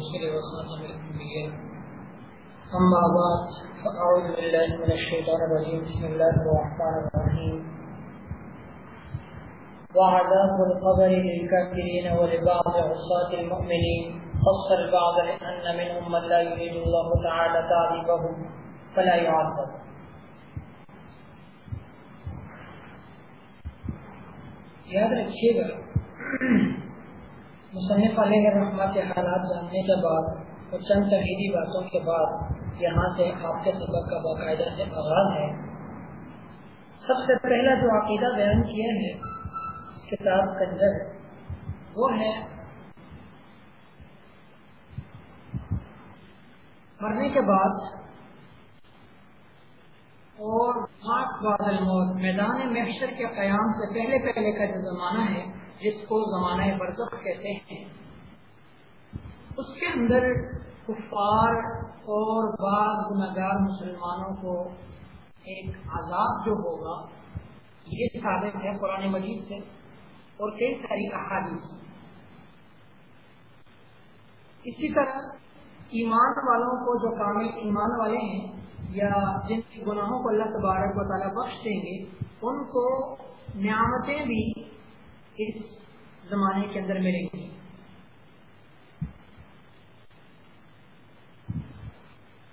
المرسل وخاتم الأنبياء أما بعد فأعوذ بالله من الشيطان الرجيم بسم الله الرحمن الرحيم وعذاب القبر للكافرين ولبعض عصاة المؤمنين فصل البعض لأن منهم من لا يريد الله تعالى تعذيبهم فلا يعذب یاد رکھیے گا مصنف علیہ رحمہ کے حالات جاننے کے بعد اور چند تحریری باتوں کے بعد یہاں سے آپ کے سبق کا باقاعدہ سے آغاز ہے۔ سب سے پہلا جو عقیدہ بیان کیا ہے کتاب کے اندر وہ ہے مرنے کے بعد اور موت میدان محشر کے قیام سے پہلے پہلے کا جو زمانہ ہے، جس کو زمانہ برزخ کہتے ہیں۔ اس کے اندر کفار اور بعض گناگار مسلمانوں کو ایک عذاب جو ہوگا، یہ ثابت ہے قرآن مجید سے اور کئی ساری احادیث اسی طرح ایمان والوں کو جو کامل ایمان والے ہیں یا جن کے گناہوں کو اللہ تبارک و تعالیٰ بخش دیں گے، ان کو نعمتیں بھی اس زمانے کے اندر ملیں گی۔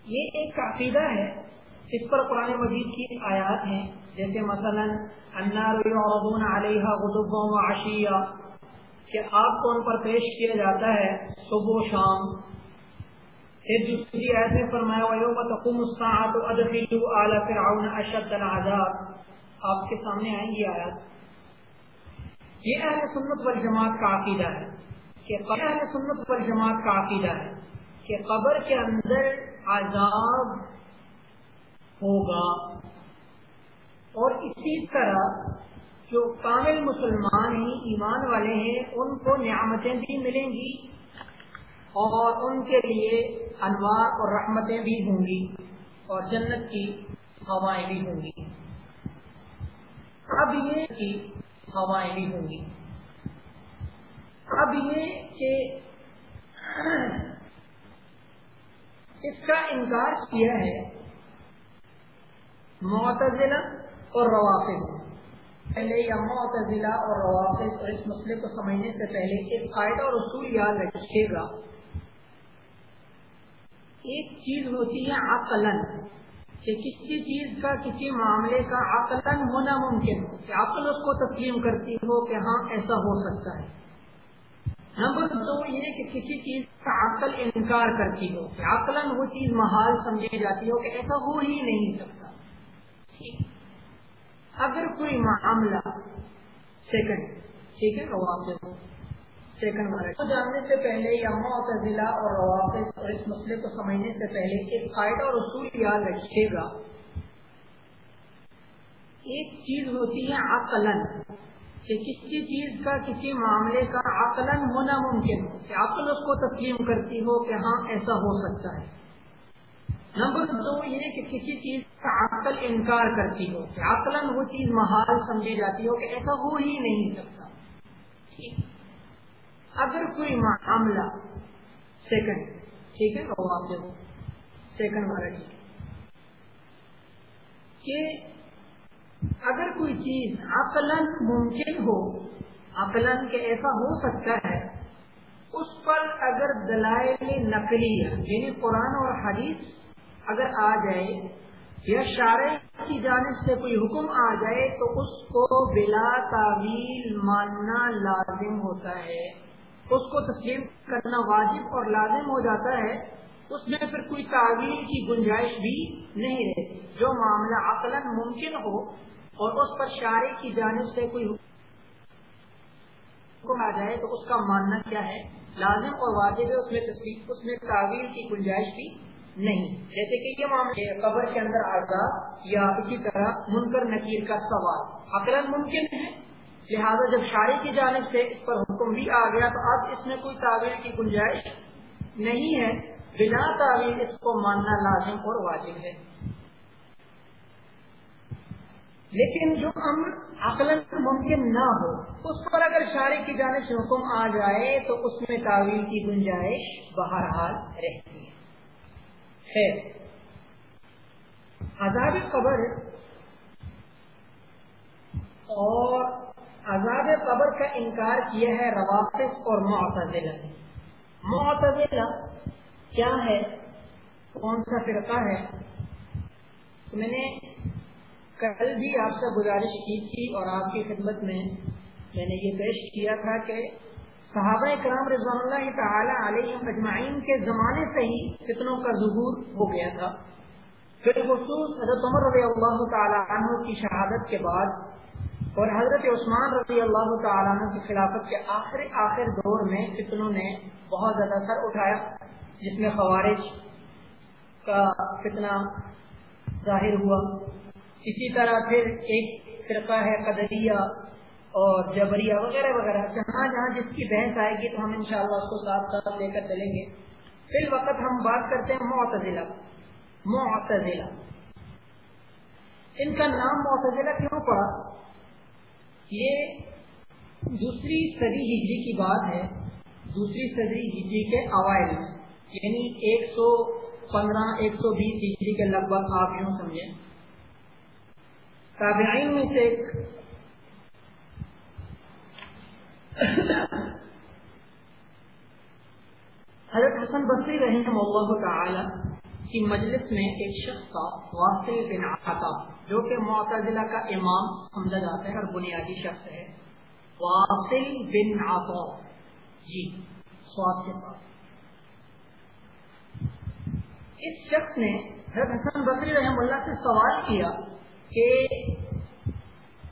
یہ ایک عقیدہ ہے، اس پر قرآن مجید کی آیات ہیں۔ جیسے مثلا علیہ غدب عشیہ، کہ آپ کو ان پر پیش کیا جاتا ہے صبح و شام۔ پھر دوسری آیت میں فرمایا، وَيَوْمَ تَقُومُ السَّاعَةُ أَدْخِلُوا آلَ فِرْعَوْنَ أَشَدَّ الْعَذَابِ۔ آپ کے سامنے آئیں گی آیات۔ یہ اہل سنت والجماعت کا عقیدہ ہے کہ اہل سنت والجماعت کا عقیدہ ہے کہ قبر کے اندر عذاب ہوگا۔ اور اسی طرح جو کامل مسلمان ہی ایمان والے ہیں، ان کو نعمتیں بھی ملیں گی۔ اور ان کے لیے انوار اور رحمتیں بھی ہوں گی اور جنت کی ہوائیں بھی ہوں گی۔ اب یہ کی ہوائیں بھی ہوں گی۔ اب یہ کہ اس کا انکار کیا ہے۔ معتزلہ اور روافظ۔ پہلے یا معتزلہ اور روافظ اور اس مسئلے کو سمجھنے سے پہلے ایک قاعدہ اور اصول یاد رکھیے گا۔ ایک چیز ہوتی ہے عقلن کہ کسی چیز کا، کسی معاملے کا عقلن ہونا ممکن ہو کہ عقل اس کو تسلیم کرتی ہو کہ ہاں ایسا ہو سکتا ہے۔ نمبر دو یہ کہ کسی چیز کا عقل انکار کرتی ہو، کہ عقلن وہ چیز محال سمجھی جاتی ہو کہ ایسا ہو ہی نہیں سکتا۔ اگر کوئی معاملہ سیکنڈ ٹھیک ہے، وہ آپ سیکنڈ مارک جاننے سے پہلے یا معتزلہ اور روافظ اور اس مسئلے کو سمجھنے سے پہلے ایک قاعدہ اور اصول یاد رکھیے گا۔ ایک چیز ہوتی ہے عقلن کہ کسی چیز کا کسی معاملے کا عقلن ہونا ممکن ہو کہ عقل اس کو تسلیم کرتی ہو کہ ہاں ایسا ہو سکتا ہے۔ نمبر دو یہ کہ کسی چیز کا عقل انکار کرتی ہو، کہ عقلن وہ چیز محال سمجھی جاتی ہو کہ ایسا ہو ہی نہیں سکتا۔ ٹھیک۔ اگر کوئی معاملہ سیکنڈ ٹھیک ہے؟ وہ آپ دیکھو. سیکنڈ والا ٹھیک کہ اگر کوئی چیز عقلن ممکن ہو عقلن کے ایسا ہو سکتا ہے، اس پر اگر دلائل نقلی یعنی قرآن اور حدیث اگر آ جائے یا شارع کی جانب سے کوئی حکم آ جائے، تو اس کو بلا تعویل ماننا لازم ہوتا ہے۔ اس کو تسلیم کرنا واجب اور لازم ہو جاتا ہے، اس میں پھر کوئی تعویل کی گنجائش بھی نہیں رہتی۔ جو معاملہ عقل ممکن ہو اور اس پر شارع کی جانب سے کوئی حکم آ جائے تو اس کا ماننا کیا ہے؟ لازم اور واجب ہے، اس میں تصویر اس میں تعویل کی گنجائش بھی نہیں۔ جیسے کہ یہ معاملہ قبر کے اندر آزاد یا اسی طرح منکر نکیر کا سوال۔ عقل ممکن ہے لہذا جب شاعری کی جانب سے اس پر حکم بھی آ گیا تو اب اس میں کوئی تعویل کی گنجائش نہیں ہے۔ بنا تعویل اس کو ماننا لازم اور واجب ہے۔ لیکن جو امر عقل ممکن نہ ہو، اس پر اگر شارع کی جانب سے حکم آ جائے تو اس میں تعویل کی گنجائش بہرحال رہتی ہے۔ عذاب قبر اور عذاب قبر کا انکار کیا ہے روافظ اور معتزلہ معتزلہ کیا ہے؟ کون سا فرقہ ہے؟ تو میں نے کل بھی آپ سے گزارش کی تھی اور آپ کی خدمت میں میں نے یہ پیش کیا تھا کہ صحابہ کرام رضوان اللہ تعالی علیہ مجمعین کے زمانے سے ہی کتنوں کا ظہور ہو گیا تھا۔ پھر خصوص حضرت عمر رضی اللہ تعالی عنہ کی شہادت کے بعد اور حضرت عثمان رضی اللہ تعالیٰ کی خلافت کے آخر آخر دور میں کتنوں نے بہت زیادہ سر اٹھایا، جس میں خوارج کا کتنا ظاہر ہوا۔ اسی طرح پھر ایک فرقہ ہے قدریہ اور جبریہ وغیرہ وغیرہ۔ جہاں جہاں جس کی بحث آئے گی تو ہم انشاءاللہ اس کو ساتھ ساتھ لے کر چلیں گے۔ پھر وقت ہم بات کرتے ہیں معتزلہ۔ معتزلہ۔ ان کا نام معتزلہ کیوں پڑا؟ یہ دوسری صدی ہجری کی بات ہے، دوسری صدی ہجری کے اوائل میں یعنی ایک سو پندرہ، ایک سو بیس ہجری کے لگ بھگ آپ یوں سمجھیں۔ تابعین میں سے ایک حضرت حسن بصری رحم اللہ تعالی کی مجلس میں ایک شخص تھا واصل بن عطا، جو کہ معتزلہ کا امام سمجھا جاتا ہے اور بنیادی شخص ہے۔ واصل بن عطا۔ جی سواد کے ساتھ۔ اس شخص نے حضرت حسن بصری رحم اللہ سے سوال کیا کہ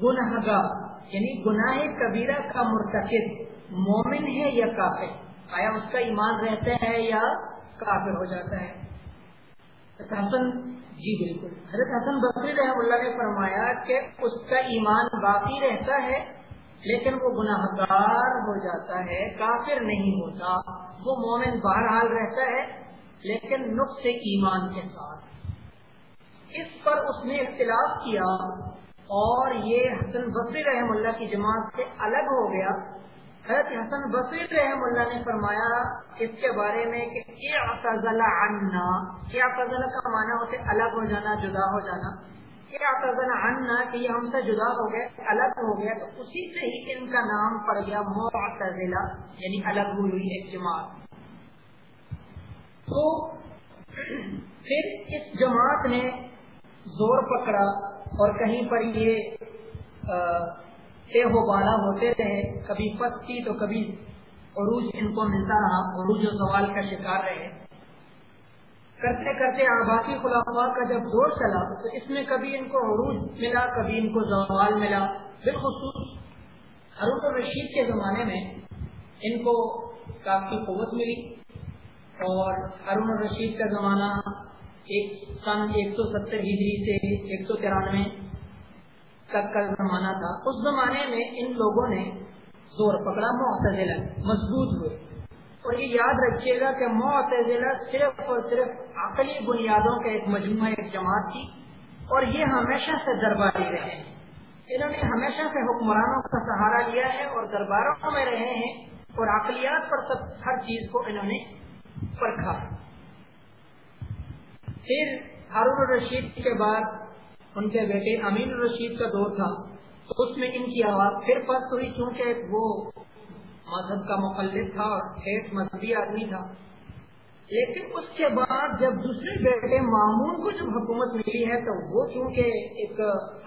گنہگار یعنی گناہ کبیرہ کا مرتکب مومن ہے یا کافر؟ آیا اس کا ایمان رہتا ہے یا کافر ہو جاتا ہے؟ حسن جی بالکل۔ حضرت حسن بکری رحم اللہ نے فرمایا کہ اس کا ایمان باقی رہتا ہے، لیکن وہ گناہ گار ہو جاتا ہے، کافر نہیں ہوتا۔ وہ مومن بہرحال رہتا ہے، لیکن نقص ایمان کے ساتھ۔ اس پر اس نے اختلاف کیا اور یہ حسن بصری رحم اللہ کی جماعت سے الگ ہو گیا۔ حضرت حسن بصری رحم اللہ نے فرمایا اس کے بارے میں کہ عنا کیا فضل کا معنی ہوتے الگ ہو جانا، جدا ہو جانا۔ کیا فضل عنا کہ یہ ہم سے جدا ہو گئے، الگ ہو گیا تو اسی سے ہی ان کا نام پڑ گیا معتزلہ یعنی الگ ہوئی ایک جماعت تو پھر اس جماعت نے زور پکڑا اور کہیں پر یہ ہو بالا ہوتے رہے کبھی پتی تو کبھی عروج ان کو ملتا رہا، عروج و سوال کا شکار رہے۔ کرتے کرتے آبادی خلافا کا جب دور چلا، تو اس میں کبھی ان کو عروج ملا، کبھی ان کو زوال ملا۔ بالخصوص ہرون الرشید کے زمانے میں ان کو کافی قوت ملی۔ اور ہارون الرشید کا زمانہ ایک سن ایک سو ستر ہجری سے ایک سو ترانوے تک کا زمانہ تھا، اس زمانے میں ان لوگوں نے زور پکڑا، معتزلہ مضبوط ہوئے۔ اور یہ یاد رکھیے گا کہ معتزلہ صرف اور صرف عقلی بنیادوں کا ایک مجموعہ، ایک جماعت تھی۔ اور یہ ہمیشہ سے درباری رہے انہوں نے ہمیشہ سے حکمرانوں کا سہارا لیا ہے اور درباروں میں رہے ہیں اور عقلیات پر سب، ہر چیز کو انہوں نے پرکھا۔ پھر ہارون الرشید کے بعد ان کے بیٹے امین الرشید کا دور تھا، تو اس میں ان کی آواز پھر پست ہوئی چونکہ وہ مذہب کا مقلد تھا اور ٹھیک مذہبی آدمی تھا۔ لیکن اس کے بعد جب دوسرے بیٹے معمون کو جب حکومت ملی ہے، تو وہ چونکہ ایک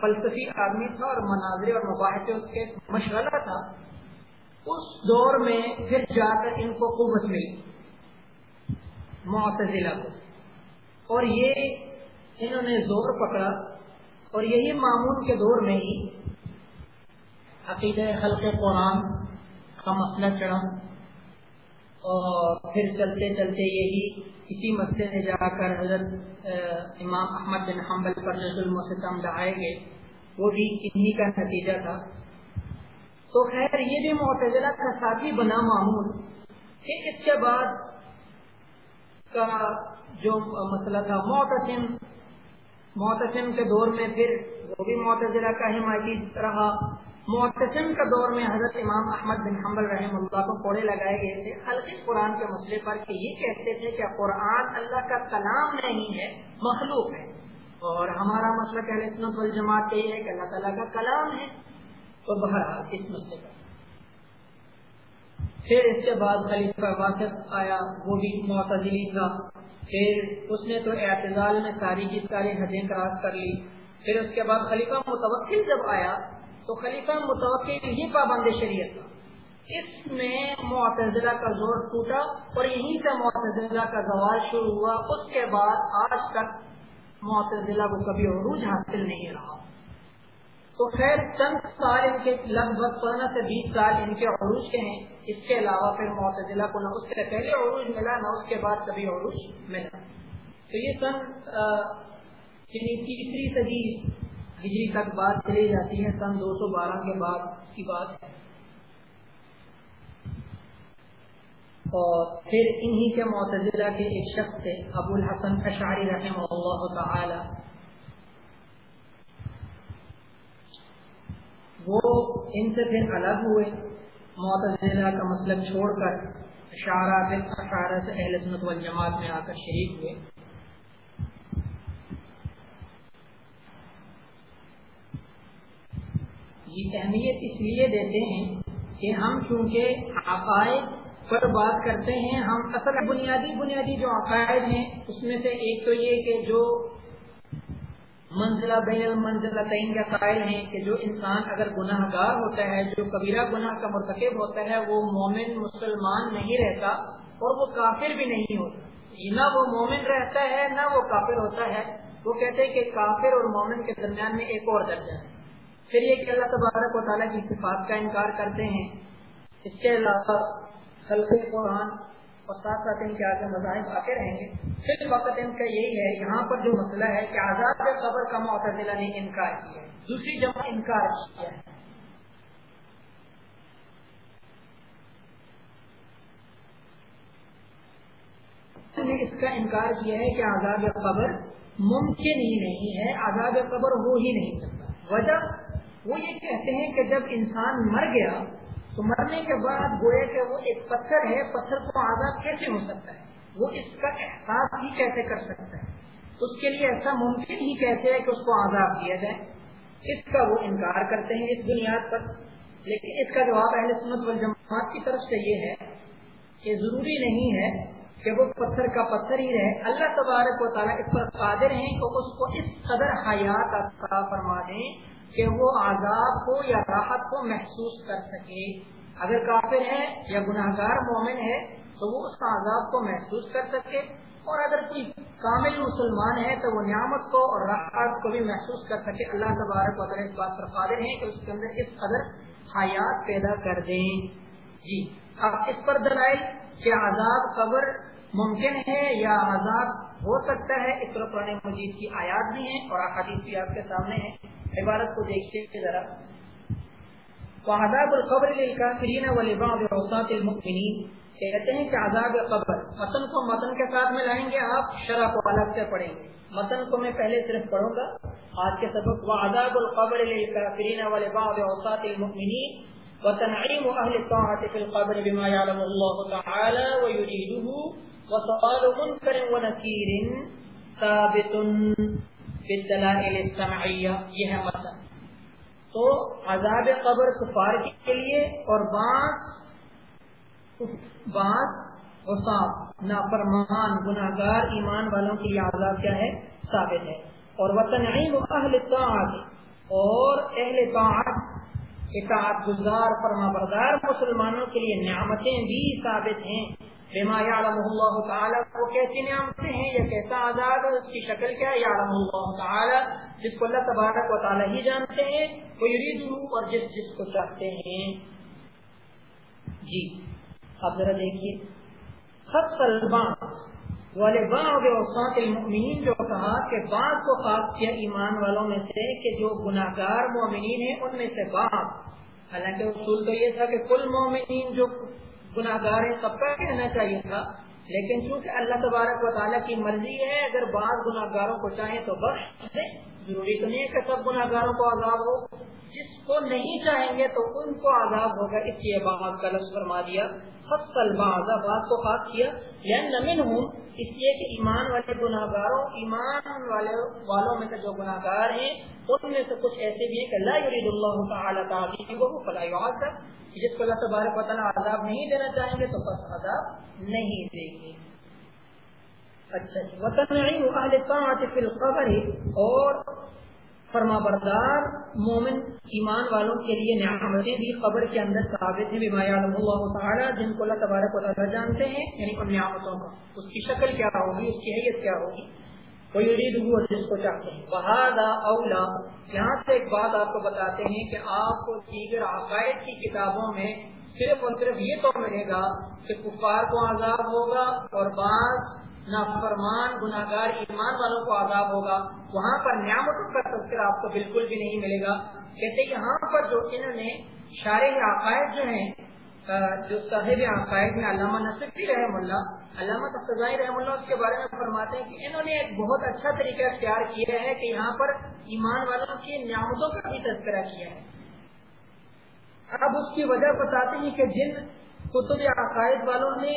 فلسفی آدمی تھا اور مناظر اور مباحث اس کے مشغلہ تھا، اس دور میں پھر جا کر ان کو قوت ملی، معتزلہ کو۔ اور یہ انہوں نے زور پکڑا اور یہی معمول کے دور میں ہی عقید حلق قرآن کا مسئلہ چڑھا اور پھر چلتے چلتے یہی اسی مسئلے سے جا کر حضرت امام احمد بن حنبل پر ستم ڈھائے گئے، وہ بھی انہی کا نتیجہ تھا۔ تو خیر، یہ بھی معتزلہ کا ساتھی بنا معمول کہ اس کے بعد کا جو مسئلہ تھا، معتصم محتسم کے دور میں پھر وہ بھی معتزلہ کا حمایتی رہا۔ محتسم کا دور میں حضرت امام احمد بن حمل رحم اللہ کو کوڑے لگائے گئے تھے۔ حلقی قرآن کے مسئلے پر کہ یہ کہتے تھے کہ قرآن اللہ کا کلام نہیں ہے، مخلوق ہے۔ اور ہمارا مسئلہ کہ سنت والجماعت یہ ہے کہ اللہ تعالیٰ کا کلام ہے۔ تو بہرحال اس مسئلے پر۔ پھر اس کے بعد خلیفہ واقف آیا، وہ بھی معتزلی تھا۔ پھر اس نے تو اعتزال میں ساری کی ساری حدیں کراس کر لی۔ پھر اس کے بعد خلیفہ متوقع جب آیا تو خلیفہ متوقع ہی پابند شریعت تھا۔ اس میں معتزلہ کا زور ٹوٹا اور یہیں سے معتزلہ کا زوال شروع ہوا۔ اس کے بعد آج تک معتزلہ کو کبھی عروج حاصل نہیں رہا۔ تو خیر، چند سال ان کے لگ بھگ پندرہ سے بیس سال ان کے عروج کے ہیں۔ اس کے علاوہ پھر معتزلہ کو نہ اس سے پہلے عروج ملا، نہ اس کے بعد کبھی عروج ملا۔ تو یہ سن یعنی تیسری صدی ہجری تک بات چلی جاتی ہے، سن دو سو بارہ کے بعد کی بات ہے۔ اور پھر انہی کے معتزلہ کے ایک شخص تھے، ابو الحسن اشعری رحمہ اللہ تعالی۔ وہ ان سے پھر الگ ہوئے۔ معتزلہ کا مسلک چھوڑ کر اشارات اشارت اہل سنت والجماعت میں آ کر شریک ہوئے۔ یہ اہمیت اس لیے دیتے ہیں کہ ہم چونکہ عقائد پر بات کرتے ہیں، ہم اصل بنیادی بنیادی جو عقائد ہیں، اس میں سے ایک تو یہ کہ جو منزلہ بین المنزلہ تعین کا قائل ہیں کہ جو انسان اگر گناہ گار ہوتا ہے، جو کبیرہ گناہ کا مرتکب ہوتا ہے، وہ مومن مسلمان نہیں رہتا اور وہ کافر بھی نہیں ہوتا۔ نہ وہ مومن رہتا ہے، نہ وہ کافر ہوتا ہے۔ وہ کہتے ہیں کہ کافر اور مومن کے درمیان میں ایک اور درجہ ہے۔ پھر یہ کہ اللہ تبارک و تعالیٰ کی صفات کا انکار کرتے ہیں۔ اس کے علاوہ خلق قرآن اور ساتھ ساتھ ان کے آگے مذاہب آتے رہیں گے۔ پھر وقت ان کا یہی ہے، یہاں پر جو مسئلہ ہے کہ آزاد قبر کا معتدلہ نے انکار کیا ہے۔ دوسری جمع انکار کیا ہے۔ نے اس کا انکار کیا ہے کہ آزاد قبر ممکن ہی نہیں ہے آزاد قبر ہو ہی نہیں سکتا۔ وجہ وہ یہ کہتے ہیں کہ جب انسان مر گیا تو مرنے کے بعد گویا کہ وہ ایک پتھر ہے، پتھر کو آزاد کیسے ہو سکتا ہے؟ وہ اس کا احساس ہی کیسے کر سکتا ہے؟ اس کے لیے ایسا ممکن ہی کہتے ہیں کہ اس کو آزاد کیا جائے؟ اس کا وہ انکار کرتے ہیں اس بنیاد پر۔ لیکن اس کا جواب اہل سنت والجماعت کی طرف سے یہ ہے کہ ضروری نہیں ہے کہ وہ پتھر کا پتھر ہی رہے۔ اللہ تبارک و تعالیٰ اس پر قادر ہیں کہ اس کو اس قدر حیات عطا فرما دیں کہ وہ عذاب کو یا راحت کو محسوس کر سکے۔ اگر کافر ہے یا گناہ گار مومن ہے تو وہ اس عذاب کو محسوس کر سکے۔ اور اگر کوئی کامل مسلمان ہے تو وہ نعمت کو اور راحت کو بھی محسوس کر سکے۔ اللہ تبارک و تعالیٰ اس بات پر قادر ہیں کہ اس کے اندر اس قدر حیات پیدا کر دیں۔ جی اب اس پر دلائل کہ عذاب قبر ممکن ہے یا عذاب ہو سکتا ہے۔ اس طرح قرآن مجید کی آیات بھی ہیں اور احادیث بھی آپ کے سامنے ہیں۔ عبارت کو دیکھتے ذرا۔ وعذاب القبر للکافرین ولبعض عصات المؤمنین کہتے ہیں کہ عذاب قبر، متن کو متن کے ساتھ میں لائیں گے آپ، شرح کو الگ سے پڑھیں گے۔ متن کو میں پہلے صرف پڑھوں گا۔ آج کے سبق، وعذاب القبر للکافرین ولبعض عصات المؤمنین وتنعيم أهل الطاعة في القبر بما يعلم الله تعالى ويريده وسؤال منكر ونكير ثابت۔ بالدلائل السمعیہ یہ ہے مطلب۔ تو عذاب قبر کفار کے لیے اور بانس بانس وصاف نافرمان، گناہگار، ایمان والوں کے لیے عذاب کیا ہے؟ ثابت ہے۔ اور وطنعیم اہل طاعت اور اہل طاعت، اطاعت گزار فرما بردار مسلمانوں کے لیے نعمتیں بھی ثابت ہیں۔ بما یعلم اللہ تعالی وہ کیسی نعمتیں ہیں؟ یا کیسا آزاد اس کی شکل کیا ہے؟ یعلم اللہ تعالی جس کو اللہ تبارک و تعالی ہی جانتے ہیں، وہ یریدو اور جس جس کو چاہتے ہیں۔ جی اب ذرا دیکھیے۔ خط الباس والے بعض اوساط المؤمنین جو کہا کہ بعض کو خاص کیا ایمان والوں میں سے کہ جو گناہگار مومنین ہیں، ان میں سے بعض۔ حالانکہ اصول تو یہ تھا کہ کل مومنین جو گناہ گار ہے سب کا کہنا چاہیے تھا۔ لیکن چونکہ اللہ تبارک و تعالیٰ کی مرضی ہے، اگر بعض گناہ گاروں کو چاہیں تو بخش ضروری تو نہیں ہے کہ سب گناہ گاروں کو عذاب ہو۔ جس کو نہیں چاہیں گے تو ان کو عذاب ہوگا۔ اس لیے بعض کا لفظ فرما دیا۔ فصل بعض بات کو خاص کیا۔ یا نمن ہوں اس لیے کہ ایمان والے گناہ گاروں ایمان والے والوں میں سے جو گناہ گار ہیں، ان میں سے کچھ ایسے بھی ہیں کہ اللہ یرید اللہ تعالیٰ تعالی کو فلاح تک جس کو اللہ تبارک و تعالیٰ عذاب نہیں دینا چاہیں گے، تو بس عذاب نہیں دیں گے۔ اچھا جی۔ وطن اور فرما بردار، مومن ایمان والوں کے لیے نعمتیں بھی قبر کے اندر ثابت ہیں اللہ تعالیٰ، جن کو اللہ تبارک و تعالیٰ جانتے ہیں یعنی ان نعمتوں کا اس کی شکل کیا ہوگی؟ اس کی حیثیت کیا ہوگی؟ جس کو چاہتے ہیں۔ بہادا اولا یہاں سے ایک بات آپ کو بتاتے ہیں کہ آپ کو دیگر عقائد کی کتابوں میں صرف اور صرف یہ تو ملے گا کہ کفار کو عذاب ہوگا اور بعض نافرمان گناگار ایمان والوں کو عذاب ہوگا۔ وہاں پر نعمتوں کا تذکر آپ کو بالکل بھی نہیں ملے گا۔ کہتے یہاں پر جو انہوں نے شارح عقائد جو ہیں جو صاحب عقائد میں علامہ نصفی رحم اللہ، علامہ تفضائی رحم اللہ اس کے بارے میں فرماتے ہیں کہ انہوں نے ایک بہت اچھا طریقہ اختیار کیا ہے کہ یہاں پر ایمان والوں کی نعمتوں کا بھی تذکرہ کیا ہے۔ اب اس کی وجہ بتاتے ہیں کہ جن کتب عقائد والوں نے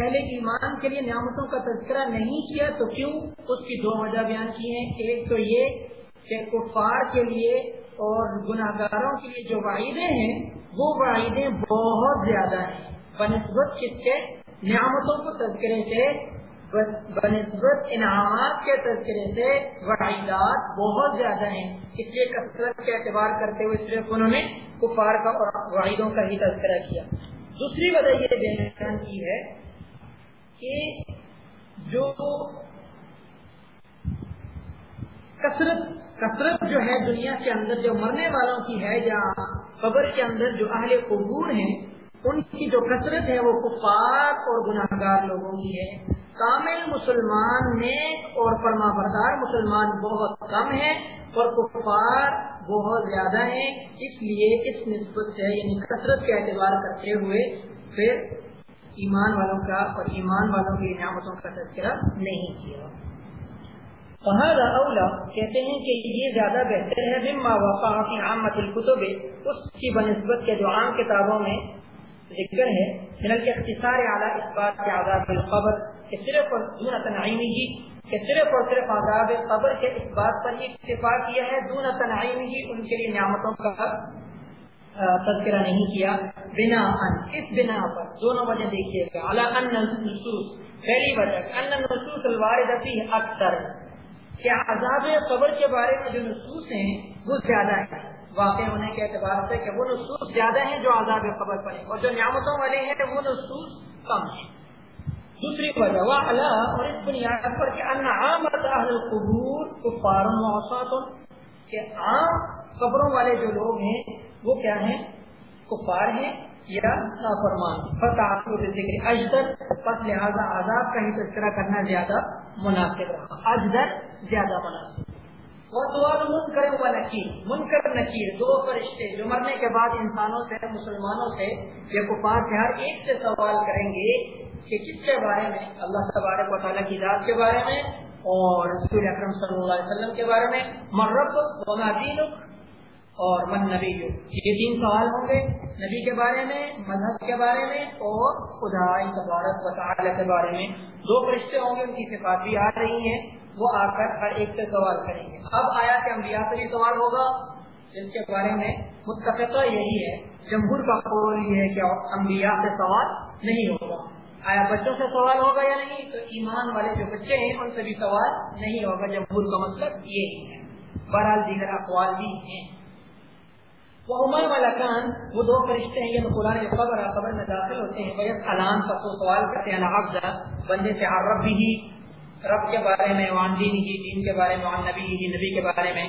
پہلے ایمان کے لیے نعمتوں کا تذکرہ نہیں کیا تو کیوں اس کی دو وجہ بیان کی ہیں؟ ایک تو یہ کہ کفار کے لیے اور گناہ گاروں کے لیے جو وعیدیں ہیں، وہ وعیدیں بہت زیادہ ہیں۔ بنسبت کس کے؟ نعمتوں کو تذکرے سے۔ بنسبت انعامات کے تذکرے سے وعیدات بہت زیادہ ہیں۔ اس لیے کثرت کے اعتبار کرتے ہوئے صرف انہوں نے کفار کا اور وعیدوں کا ہی تذکرہ کیا۔ دوسری وجہ یہ بیان کی ہے کہ جو کثرت کثرت جو ہے دنیا کے اندر، جو مرنے والوں کی ہے یا قبر کے اندر جو اہل قبور ہیں، ان کی جو کثرت ہے وہ کفار اور گناہ گار لوگوں کی ہے۔ کامل مسلمان نیک اور فرما بردار مسلمان بہت کم ہے اور کفار بہت زیادہ ہیں۔ اس لیے اس نسبت سے یعنی کثرت کے اعتبار کرتے ہوئے، پھر ایمان والوں کا اور ایمان والوں کی نعمتوں کا تذکرہ نہیں کیا۔ اولا کہتے ہیں کہ یہ زیادہ بہتر ہے، مما وقع عامت الکتب اس کی بنسبت کے جو عام کتابوں میں ذکر ہے، من کے اختصار اعلیٰ اس بات کے عذاب القبر، کہ صرف اور دون تنعیمی ہی کہ صرف اور صرف عذاب قبر کے اس بات پر یہ اتفاق کیا ہے، دون تنعیمی ہی ان کے لیے نعمتوں کا تذکرہ نہیں کیا، بنا ان، اس بنا پر، دونوں وجہ دیکھیے گا اعلیٰ ان نصوص پہلی وجہ، ان نصوص الوارد فی اکثر، کہ عذاب قبر کے بارے میں جو نصوص ہیں، وہ زیادہ ہیں۔ واقع ہونے کے اعتبار سے کہ وہ نصوص زیادہ ہیں جو عذاب قبر پر ہیں، اور جو نعمتوں والے ہیں، وہ نصوص کم ہیں۔ دوسری وجہ وہ اللہ اور اس بنیاد پر کہ ان عام اہل قبور کفار موسات کہ عام قبروں والے جو لوگ ہیں، وہ کیا ہیں؟ کفار ہیں یا نافرمان فتح ذکر اجدر پس لہذا عذاب کا ہی تذکرہ کرنا زیادہ مناسب رہا۔ اجدر زیادہ مناسب۔ اور دوار منکر و نکیر، منکر نکیر۔ دو فرشتے جو مرنے کے بعد انسانوں سے، مسلمانوں سے یا کفار سے ہر ایک سے سوال کریں گے کہ کس کے بارے میں؟ اللہ تبارک و تعالیٰ کی ذات کے بارے میں اور رسول اکرم صلی اللہ علیہ وسلم کے بارے میں۔ مرب و دینک اور من نبی یہ تین سوال ہوں گے نبی کے بارے میں، مذہب کے بارے میں اور خدا تبارک و تعالی کے بارے میں۔ دو فرشتے ہوں گے، ان کی صفات بھی آ رہی ہیں۔ وہ آ کر ہر ایک سے سوال کریں گے۔ اب آیا کہ انبیاء سے بھی سوال ہوگا۔ جس کے بارے میں متفقہ یہی ہے۔ جمہور کا قول یہ ہے کہ انبیاء سے سوال نہیں ہوگا۔ آیا بچوں سے سوال ہوگا یا نہیں؟ تو ایمان والے جو بچے ہیں، ان سے بھی سوال نہیں ہوگا۔ جمہور کا مطلب یہی ہے۔ بہرحال دیگر اقوال بھی ہیں۔ وہ عمر ملکان وہ دو فرشتے ہیں، یہ قرآن کے خبر خبر میں داخل ہوتے ہیں بھائی علام کا سو سوال کرتے ہیں نحفظہ بندے سے رب بھی ہی، رب کے بارے میں وان دین ہی، دین کے بارے میں وان نبی ہی، نبی کے بارے میں۔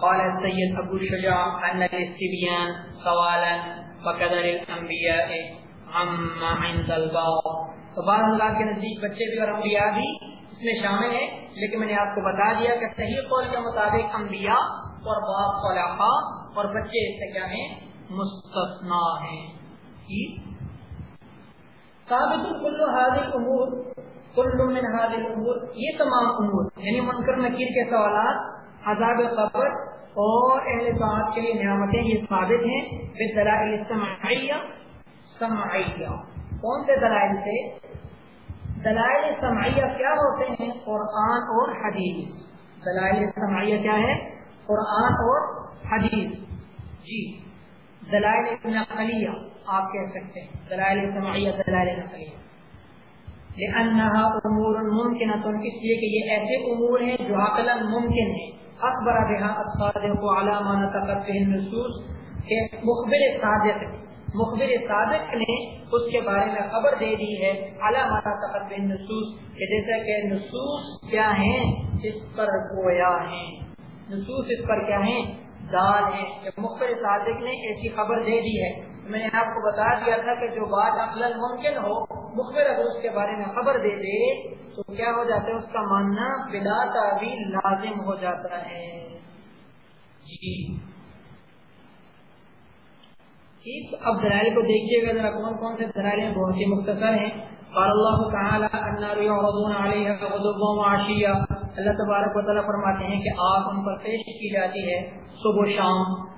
قال سید ابو شجاع ان الاستبیان سوالا وقدر الانبیاء عما عند الباء تو بعض اللہ کے نزدیک بچے بھی اور انبیاء بھی اس میں شامل ہیں، لیکن میں نے آپ کو بتا دیا کہ صحیح قول کے مطابق انبیاء اور باپ صلاحہ اور بچے اس سے کیا ہیں؟ مستثنا ہیں۔ جی۔ ثابت کل حاضر امور کل من حاضر امور یہ تمام امور یعنی منکر نکیر کے سوالات، عذاب قبر اور اہل ساعت کے لیے نعمتیں یہ ثابت ہیں۔ دلائل سمعیہ سمعیہ۔ کون سے دلائل سے دلائل سمعیہ کیا ہوتے ہیں؟ قرآن اور حدیث۔ دلائل سمعیہ کیا ہے؟ قرآن اور حدیث۔ جی دلائل نقلیہ آپ کہہ سکتے ہیں۔ دلائل سمعیہ، دلائل نقلیہ۔ لأنها امور ممکنہ اس لیے کہ یہ ایسے امور ہیں جو عقلا ممکن ہیں۔ اکبر بها الصادق على ما نطقت النصوص، کہ مخبر صادق مخبر صادق نے اس کے بارے میں خبر دے دی ہے۔ على ما نطقت به النصوص، کہ جیسا کہ نصوص کیا ہیں اس پر گویا ہیں۔ نصوص اس پر کیا ہیں دال ہیں کہ مخبر صادق نے ایسی خبر دے دی ہے۔ میں نے آپ کو بتا دیا تھا کہ جو بات عقل ممکن ہو مخبر اگر اس کے بارے میں خبر دے دے، تو کیا ہو جاتا ہے؟ اس کا ماننا بلا تعبیر لازم ہو جاتا ہے۔ جی۔ ٹھیک، اب دلائل کو دیکھیے گا ذرا، کون کون سے دلائل ہیں؟ بہت ہی مختصر ہیں۔ قال اللہ تعالی النار يعرضون عليها غدوا وعشيا اللہ تبارک و تعالی فرماتے ہیں کہ آگ ان پر پیش کی جاتی ہے، صبح و شام۔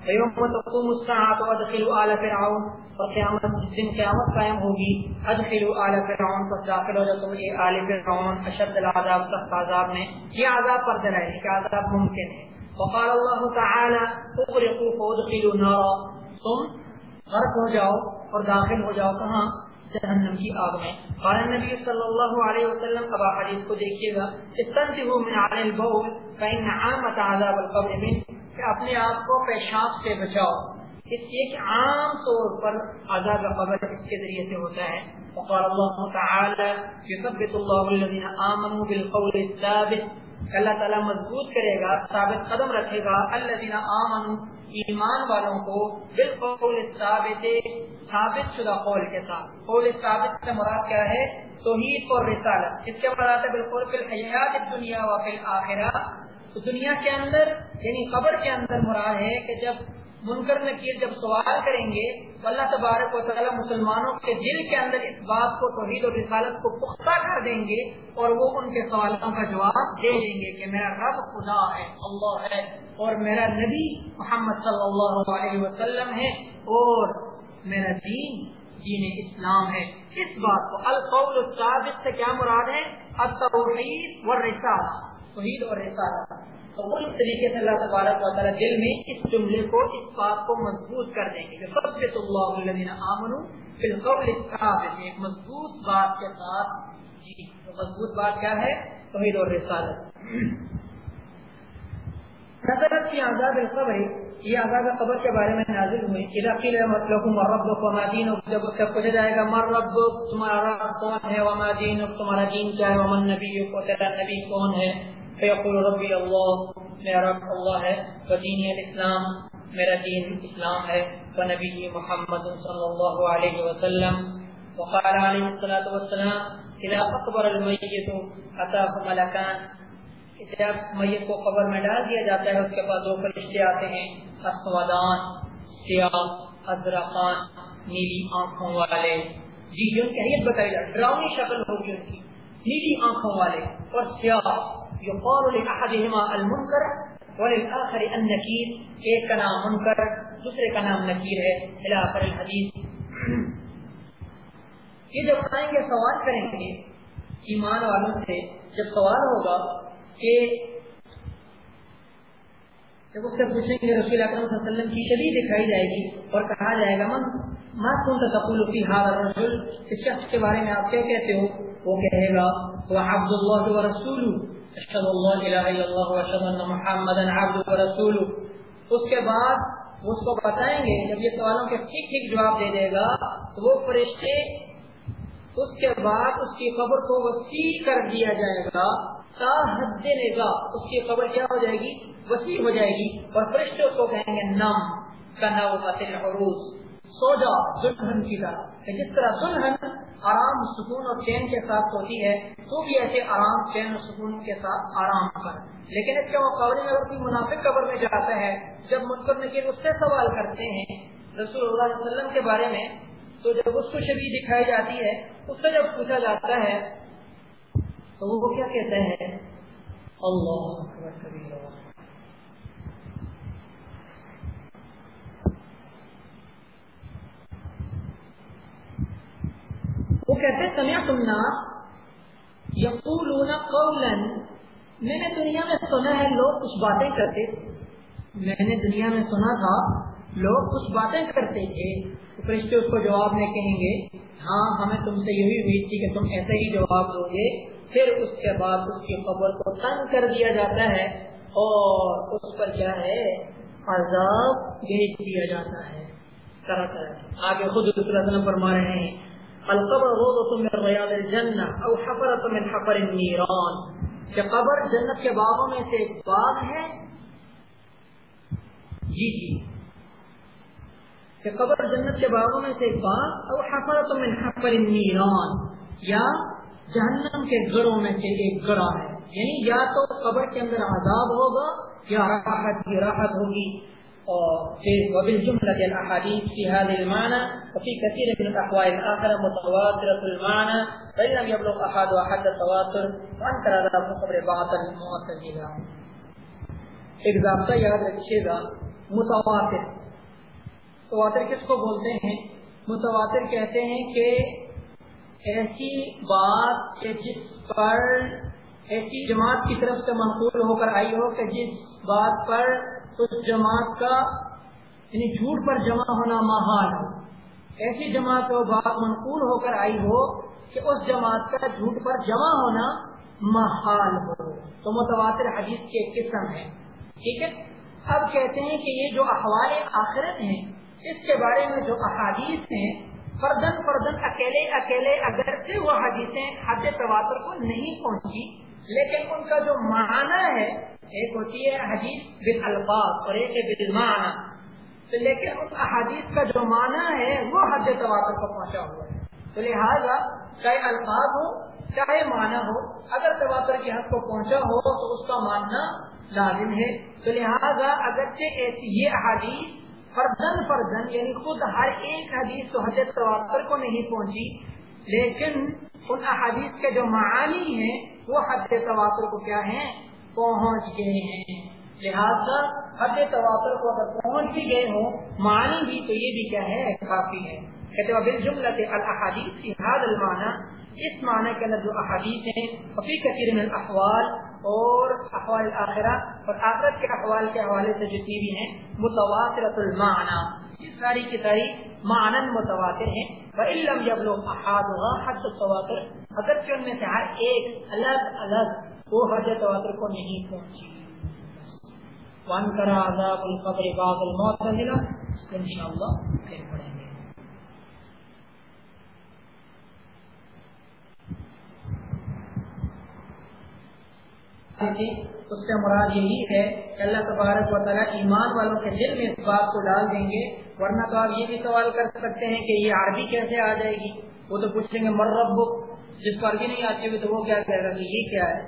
اور قیامت جس دن قیامت قائم ہوگی ادخلوا آل فرعون پس داخل ہو جاؤ تم یہ آل فرعون، اشد العذاب، سخت عذاب میں۔ یہ عذاب پر دلائل ہے کہ عذاب ممکن ہے۔ وقال الله تعالى اغرقوا فادخلوا نارا۔ تم غرق ہو جاؤ اور داخل ہو جاؤ کہاں؟ جہنم کی آگ میں۔ قال نبی صلی اللہ علیہ وسلم، اب حدیث کو دیکھیے گا استنتهوا من عن البول، فإن عامة عذاب القبر من، کہ اپنے آپ کو پیشاب سے بچاؤ۔ اس لیے کہ عام طور پر عذاب قبر اس کے ذریعے سے ہوتا ہے۔ وقال اللہ تعالی يثبت الله الذين آمنوا بالقول الثابت۔ اللہ تعالیٰ مضبوط کرے گا، ثابت قدم رکھے گا الذين آمنوا ایمان والوں کو بالقول الثابت، ثابت شدہ قول کے ساتھ۔ قول ثابت سے مراد کیا ہے؟ توحید اور رسالت۔ اس کے بعد بالقول فی الحیات الدنیا و فی الاخرہ۔ تو دنیا کے اندر یعنی قبر کے اندر مراد ہے کہ جب منکر نکیر جب سوال کریں گے، تو اللہ تبارک و تعالیٰ مسلمانوں کے دل کے اندر اس بات کو، توحید و رسالت کو پختہ کر دیں گے اور وہ ان کے سوالوں کا جواب دے دیں گے کہ میرا رب خدا ہے، اللہ ہے۔ اور میرا نبی محمد صلی اللہ علیہ وسلم ہے اور میرا دین دین اسلام ہے۔ اس بات کو القول الثابت سے کیا مراد ہے؟ التوحید والرسالہ۔ توحید اور رسالت تو اس طریقے سے اللہ تبارک و تعالیٰ دل میں اس جملے کو، اس بات کو مضبوط کر دیں گے۔ سب سے اللہ الذین آمنوا بالقول الثابت۔ ایک مضبوط بات کے ساتھ جی مضبوط بات کیا ہے؟ توحید اور رسالت نظرت کی آزاد القبر یہ آزاد قبر کے بارے میں نازل ہوئی۔ اذا قیل لكم ربكم وما دينكم جب اس سے پوچھا جائے گا مر رب تمہارا رب کون ہے؟ وما دینک؟ تمہارا دین کیا ہے؟ ومن نبیک؟ و تیرا نبی کون ہے؟ فیقول ربی اللہ، میرا رب اللہ ہے ودین الاسلام، میرا دین اسلام ہے ونبی محمد صلی اللہ علیہ وسلم۔ وقال علیہ الصلاة والسلام، اذا اکبر المیت اتاہ ملکان؟ جب میت کو قبر میں ڈال دیا جاتا ہے، اس کے بعد دو فرشتے آتے ہیں، اسودان، سیاہ، ازرقان، نیلی آنکھوں والے۔ جی جن کی بتائی جائے ڈراؤنی شکل ہوگی ان کی۔ نیلی آنکھوں والے اور سیاہ۔ يقال لأحدهما المنكر وللآخر النكير ایک کا نام منکر، دوسرے کا نام نکیر ہے۔ الى آخر الحدیث۔ یہ جب آئیں گے سوال کریں گے، ایمان والوں سے جب سوال ہوگا کہ جب اس سے پوچھیں گے رسول اکرم صلی اللہ علیہ وسلم کی شدید دکھائی جائے گی اور کہا جائے گا، من ما كنت تقول في هذا الرجل؟ اس شخص کے بارے میں آپ کیا کہتے ہو؟ وہ کہے گا وہ عبد اللہ ورسولہ اشهد الله اله الا الله واشهد ان محمدا عبده ورسوله. اس کے بعد اس کو بتائیں گے، جب یہ سوالوں کے ٹھیک ٹھیک جواب دے دے گا، تو وہ فرشتے اس کے بعد اس کی قبر کو وسیع کر دیا جائے گا۔ تا حد نگاہ اس کی قبر کیا ہو جائے گی؟ وسیع ہو جائے گی۔ اور فرشتے کو کہیں گے نم کا نو سو جاؤ دلہن کی طرح جس طرح دلہن آرام، سکون اور چین کے ساتھ ہوتی ہے، تو بھی ایسے آرام، چین اور سکون کے ساتھ آرام کر لیکن اس کے مقابلے میں اگر کوئی منافق قبر میں جاتا ہے۔ جب منکر نکیر اس سے سوال کرتے ہیں رسول اللہ علیہ وسلم کے بارے میں، تو جب اس کو شبی دکھائی جاتی ہے، اس سے جب پوچھا جاتا ہے تو وہ کیا کہتے ہیں؟ اللہ وہ کہتے سمیا سننا یقول قولا۔ میں نے دنیا میں سنا ہے، لوگ کچھ باتیں کرتے۔ میں نے دنیا میں سنا تھا، لوگ کچھ باتیں کرتے تھے۔ فرشتے اس کو جواب میں کہیں گے ہاں ہمیں تم سے یہی امید تھی کہ تم ایسے ہی جواب دو گے۔ پھر اس کے بعد اس کی خبر کو تنگ کر دیا جاتا ہے اور اس پر کیا ہے؟ عذاب بھیج دیا جاتا ہے۔ طرح طرح آگے خود فرما رہے ہیں۔ القبر روضة من او حفرة من حفر النيران کہ قبر جنت کے باغوں میں سے ایک باغ ہے۔ جی جی۔ کہ قبر جنت کے باغوں میں سے ایک باغ او حفرة من حفر النيران یا جہنم کے گڑوں میں سے ایک گڑا ہے۔ یعنی یا تو قبر کے اندر عذاب ہوگا یا راحت کی راحت ہوگی۔ وبالجملة الأحاديث في هذا المعنى وفي كثير من الآخرة متواترة المعنى فإن لم يبلغ أحد أحد التواتر وأنكر هذا بعض المعتزلة ایک ضابطہ یاد رکھیے گا، متواتر۔ تواتر کس کو بولتے ہیں؟ متواتر کہتے ہیں کہ ایسی بات کہ جس پر ایسی جماعت کی طرف سے منقول ہو کر آئی ہو کہ جس بات پر اس جماعت کا یعنی جھوٹ پر جمع ہونا محال ہو۔ ایسی جماعت کو بات منقول ہو کر آئی ہو کہ اس جماعت کا جھوٹ پر جمع ہونا محال ہو۔ تو متواتر حدیث کی ایک قسم ہے۔ ٹھیک ہے؟ اب کہتے ہیں کہ یہ جو احوال آخرت ہیں، اس کے بارے میں جو احادیث ہیں فردن فردن اکیلے اکیلے اگر سے وہ حدیثیں حد تواتر کو نہیں پہنچی، لیکن ان کا جو معنی ہے، ایک ہوتی ہے حدیث بال اور ایک ہے بالمعنی۔ تو لیکن اس احادیث کا جو معنی ہے، وہ حد تواتر کو پہنچا ہوا ہے۔ تو لہٰذا، چاہے الفاظ ہو چاہے معنی ہو اگر تواتر کی حد کو پہنچا ہو، تو اس کا ماننا لازم ہے۔ تو لہٰذا، اگرچہ یہ احادیث فردن فردن یعنی خود ہر ایک حدیث تو حد تواتر کو نہیں پہنچی، لیکن ان احادیث کے جو معانی ہیں، وہ حد تواتر کو کیا ہیں؟ پہنچ گئے ہیں۔ لہٰذا حد تواتر کو اگر پہنچ بھی گئے ہوں معنی بھی تو یہ بھی کیا ہے، کافی ہے۔ کہتے ہیں بالجملہ الاحادیث فی هذا المعنى، اس معنی کے اندر جو احادیث ہیں وفی کثیر من الاحوال اور احوال الاخرہ اور آخرت کے احوال کے حوالے سے جتنی بھی ہیں، متواترۃ المعنى یہ ساری کی ساری معنی متواتر ہیں۔ وَإِلَّمْ يَبْلُغْ أَحَادُهَا حَدُّ التَّوَاتِرِ اگر کہ ان میں سے ہر ایک الگ الگ وہ حج تواتر کو نہیں پہنچی۔ وان کرا عذاب القبر بعد الموت انشاءاللہ پھر پڑھیں گے۔ اس سے مراد یہی ہے کہ اللہ تبارک و تعالیٰ ایمان والوں کے دل میں اس بات کو ڈال دیں گے، ورنہ تو آپ یہ بھی سوال کر سکتے ہیں کہ یہ عربی کیسے آ جائے گی؟ وہ تو پوچھیں گے مرب جس کو عربی نہیں آتی ہوگی تو وہ کیا کہے گا کہ یہ کیا ہے؟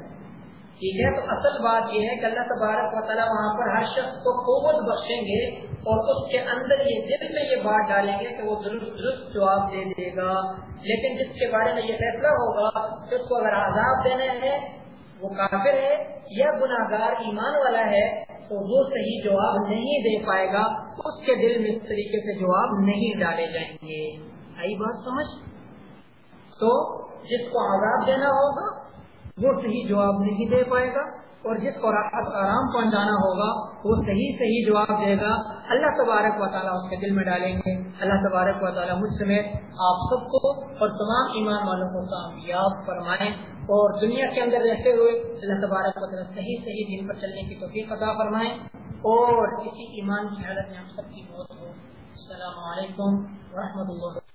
ٹھیک ہے، تو اصل بات یہ ہے کہ اللہ تبارک و تعالیٰ وہاں پر ہر شخص کو قوت بخشیں گے اور اس کے اندر یہ دل میں یہ بات ڈالیں گے کہ وہ درست درست جواب دے دے گا۔ لیکن جس کے بارے میں یہ فیصلہ ہوگا کہ اس کو اگر عذاب دینا ہے وہ کافر ہے یا گناہ گار ایمان والا ہے، تو وہ صحیح جواب نہیں دے پائے گا، اس کے دل میں اس طریقے سے جواب نہیں ڈالے جائیں گے۔ آئی بات سمجھ؟ تو جس کو عذاب دینا ہوگا، وہ صحیح جواب نہیں دے پائے گا۔ اور جس کو راحت آرام پہنچانا ہوگا، وہ صحیح صحیح جواب دے گا۔ اللہ تبارک و تعالیٰ اس کے دل میں ڈالیں گے۔ اللہ تبارک و تعالیٰ مجھ سمیت آپ سب کو اور تمام ایمان والوں کو کامیاب فرمائیں اور دنیا کے اندر رہتے ہوئے اللہ تبارک و تعالیٰ صحیح صحیح دن پر چلنے کی توفیق عطا فرمائیں اور کسی ایمان کی حالت میں ہم سب کی موت ہو۔ السلام علیکم ورحمۃ اللہ